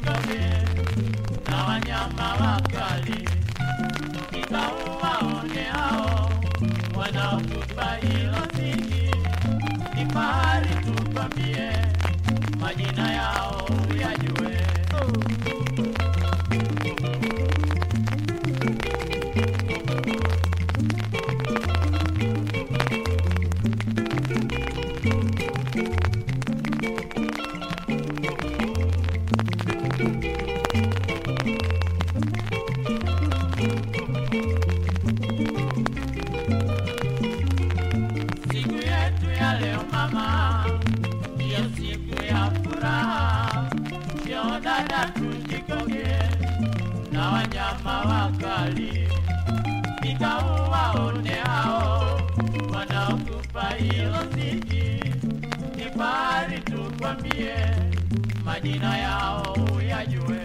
msijikoke na wanyama wakali, hao hilo. Ni fahari tukwambie majina yao uyajue. Siku Dada, tujikoke na wanyama wakali, nikauwaone hao wanaokupa hilo siki. Ni fahari tukwambie majina yao uyajue.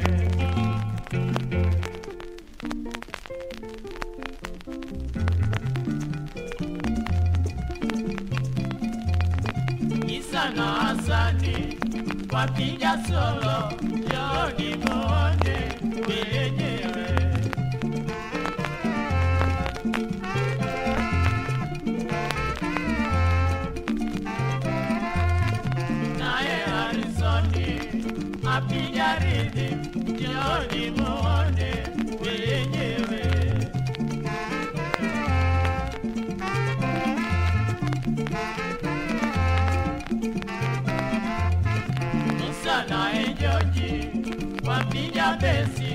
Isa na Hasani wapiga solo, joni muone wenyewe. Naye Harisoni apiga wapiga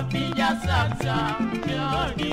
wapiga sasa, njoni